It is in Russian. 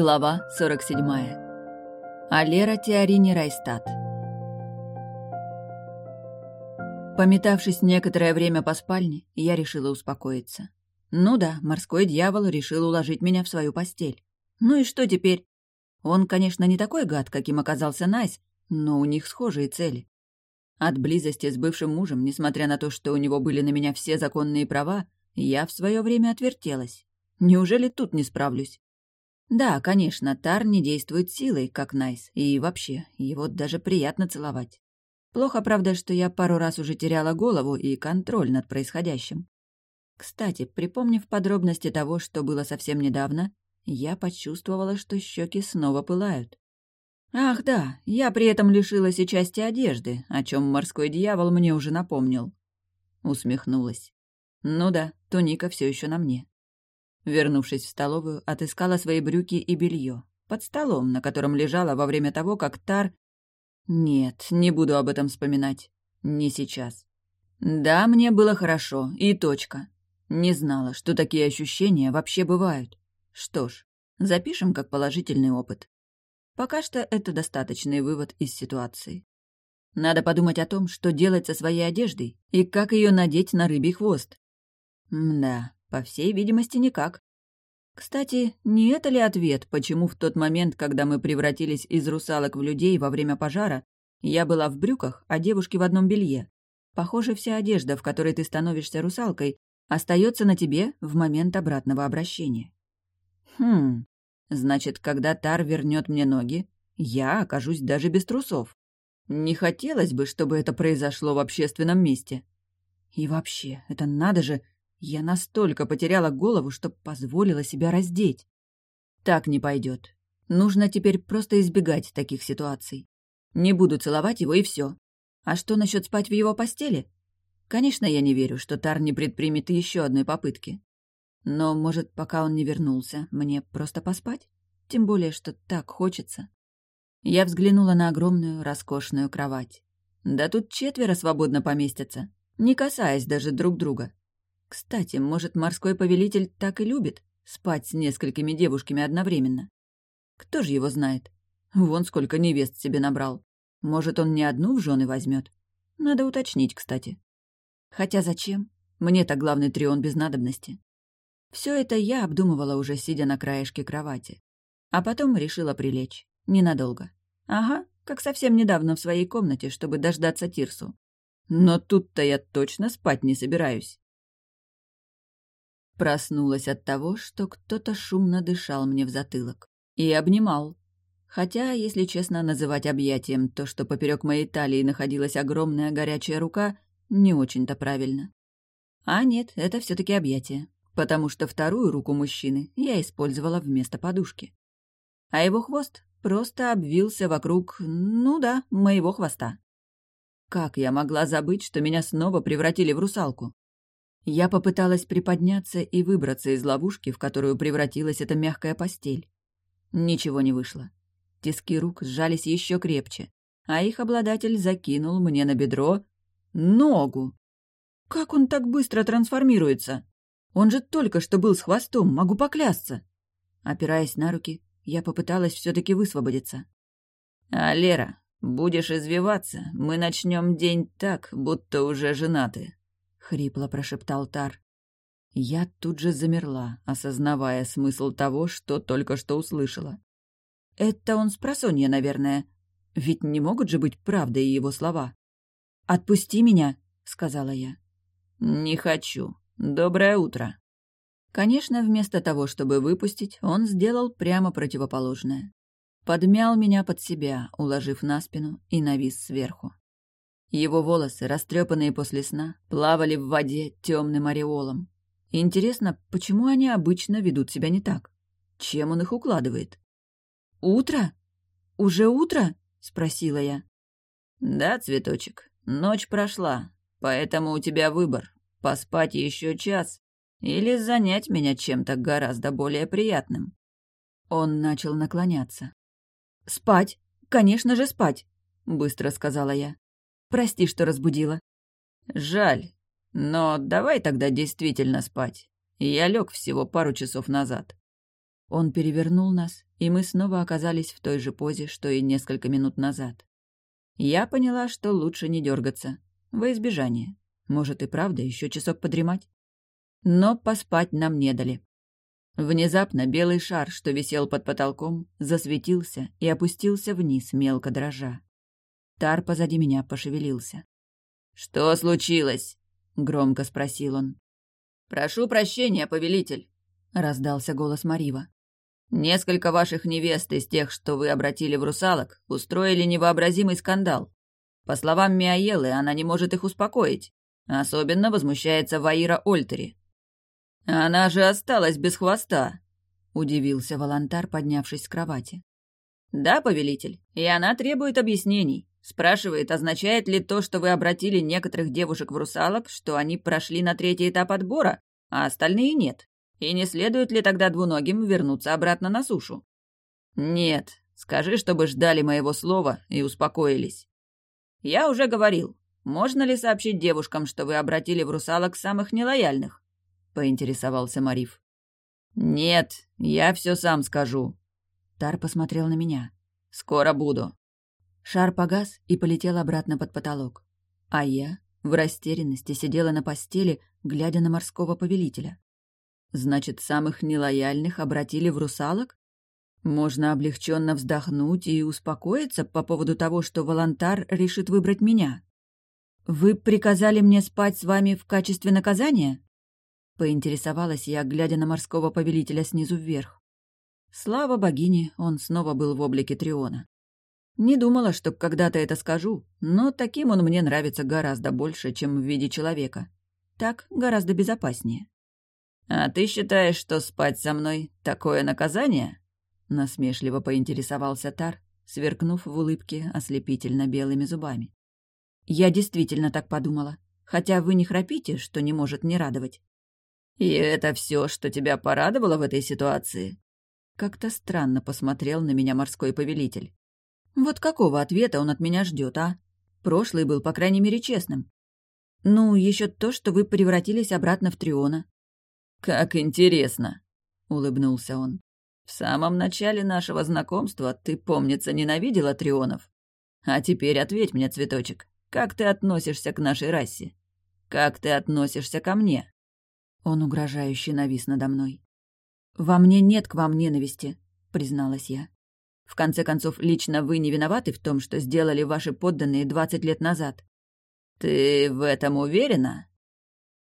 Глава 47. Алера Теорини Райстат. Пометавшись некоторое время по спальне, я решила успокоиться. Ну да, морской дьявол решил уложить меня в свою постель. Ну и что теперь? Он, конечно, не такой гад, каким оказался Найс, но у них схожие цели. От близости с бывшим мужем, несмотря на то, что у него были на меня все законные права, я в свое время отвертелась. Неужели тут не справлюсь? Да, конечно, Тар не действует силой, как Найс, и вообще, его даже приятно целовать. Плохо, правда, что я пару раз уже теряла голову и контроль над происходящим. Кстати, припомнив подробности того, что было совсем недавно, я почувствовала, что щеки снова пылают. Ах да, я при этом лишилась и части одежды, о чем морской дьявол мне уже напомнил. Усмехнулась. Ну да, туника все еще на мне. Вернувшись в столовую, отыскала свои брюки и белье. Под столом, на котором лежала во время того, как Тар... Нет, не буду об этом вспоминать. Не сейчас. Да, мне было хорошо, и точка. Не знала, что такие ощущения вообще бывают. Что ж, запишем как положительный опыт. Пока что это достаточный вывод из ситуации. Надо подумать о том, что делать со своей одеждой и как ее надеть на рыбий хвост. Мда, по всей видимости, никак. Кстати, не это ли ответ, почему в тот момент, когда мы превратились из русалок в людей во время пожара, я была в брюках, а девушки в одном белье? Похоже, вся одежда, в которой ты становишься русалкой, остается на тебе в момент обратного обращения. Хм, значит, когда Тар вернет мне ноги, я окажусь даже без трусов. Не хотелось бы, чтобы это произошло в общественном месте. И вообще, это надо же, я настолько потеряла голову, что позволила себя раздеть. Так не пойдет. Нужно теперь просто избегать таких ситуаций. Не буду целовать его и все. А что насчет спать в его постели? Конечно, я не верю, что Тар не предпримет еще одной попытки. Но, может, пока он не вернулся, мне просто поспать? Тем более, что так хочется. Я взглянула на огромную, роскошную кровать. Да тут четверо свободно поместятся, не касаясь даже друг друга. Кстати, может, морской повелитель так и любит спать с несколькими девушками одновременно? Кто же его знает? Вон сколько невест себе набрал. Может, он не одну в жены возьмет? Надо уточнить, кстати. Хотя зачем? Мне-то главный трион без надобности. Все это я обдумывала уже, сидя на краешке кровати. А потом решила прилечь. Ненадолго. Ага, как совсем недавно в своей комнате, чтобы дождаться Тирсу. Но тут-то я точно спать не собираюсь. Проснулась от того, что кто-то шумно дышал мне в затылок. И обнимал. Хотя, если честно, называть объятием то, что поперек моей талии находилась огромная горячая рука, не очень-то правильно. А нет, это все таки объятие, потому что вторую руку мужчины я использовала вместо подушки. А его хвост просто обвился вокруг, ну да, моего хвоста. Как я могла забыть, что меня снова превратили в русалку? Я попыталась приподняться и выбраться из ловушки, в которую превратилась эта мягкая постель. Ничего не вышло. Тиски рук сжались еще крепче, а их обладатель закинул мне на бедро ногу. Как он так быстро трансформируется? Он же только что был с хвостом, могу поклясться. Опираясь на руки, я попыталась все-таки высвободиться. «А, Лера, будешь извиваться, мы начнем день так, будто уже женаты», хрипло прошептал Тар. Я тут же замерла, осознавая смысл того, что только что услышала. Это он с просонья, наверное. Ведь не могут же быть правдой его слова. «Отпусти меня», — сказала я. «Не хочу. Доброе утро». Конечно, вместо того, чтобы выпустить, он сделал прямо противоположное. Подмял меня под себя, уложив на спину и навис сверху. Его волосы, растрепанные после сна, плавали в воде темным ореолом. Интересно, почему они обычно ведут себя не так? Чем он их укладывает? «Утро? Уже утро?» — спросила я. «Да, цветочек, ночь прошла, поэтому у тебя выбор — поспать еще час или занять меня чем-то гораздо более приятным». Он начал наклоняться. «Спать! Конечно же, спать!» — быстро сказала я. Прости, что разбудила». «Жаль. Но давай тогда действительно спать. Я лег всего пару часов назад». Он перевернул нас, и мы снова оказались в той же позе, что и несколько минут назад. Я поняла, что лучше не дергаться, во избежание. Может и правда еще часок подремать? Но поспать нам не дали. Внезапно белый шар, что висел под потолком, засветился и опустился вниз, мелко дрожа. Тар позади меня пошевелился. «Что случилось?» — громко спросил он. «Прошу прощения, повелитель», — раздался голос Марива. «Несколько ваших невест из тех, что вы обратили в русалок, устроили невообразимый скандал. По словам Миаелы, она не может их успокоить. Особенно возмущается Ваира Ольтери. «Она же осталась без хвоста», — удивился Волонтар, поднявшись с кровати. «Да, повелитель, и она требует объяснений. Спрашивает, означает ли то, что вы обратили некоторых девушек в русалок, что они прошли на третий этап отбора, а остальные нет. И не следует ли тогда двуногим вернуться обратно на сушу? Нет, скажи, чтобы ждали моего слова и успокоились. Я уже говорил, можно ли сообщить девушкам, что вы обратили в русалок самых нелояльных? поинтересовался Мариф. «Нет, я все сам скажу». Тар посмотрел на меня. «Скоро буду». Шар погас и полетел обратно под потолок. А я в растерянности сидела на постели, глядя на морского повелителя. Значит, самых нелояльных обратили в русалок? Можно облегченно вздохнуть и успокоиться по поводу того, что Волонтар решит выбрать меня. «Вы приказали мне спать с вами в качестве наказания?» Поинтересовалась я, глядя на морского повелителя снизу вверх. Слава богине, он снова был в облике Триона. Не думала, что когда-то это скажу, но таким он мне нравится гораздо больше, чем в виде человека. Так гораздо безопаснее. «А ты считаешь, что спать со мной — такое наказание?» Насмешливо поинтересовался Тар, сверкнув в улыбке ослепительно белыми зубами. «Я действительно так подумала, хотя вы не храпите, что не может не радовать. «И это все, что тебя порадовало в этой ситуации?» Как-то странно посмотрел на меня морской повелитель. Вот какого ответа он от меня ждет, а? Прошлый был, по крайней мере, честным. Ну, еще то, что вы превратились обратно в Триона. Как интересно, улыбнулся он. В самом начале нашего знакомства ты, помнится, ненавидела Трионов. А теперь ответь мне, цветочек, как ты относишься к нашей расе? Как ты относишься ко мне? Он угрожающе навис надо мной. «Во мне нет к вам ненависти», — призналась я. «В конце концов, лично вы не виноваты в том, что сделали ваши подданные двадцать лет назад». «Ты в этом уверена?»